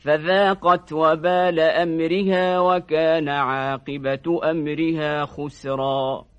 فذاقت وبال أمرها وكان عاقبة أمرها خسرا.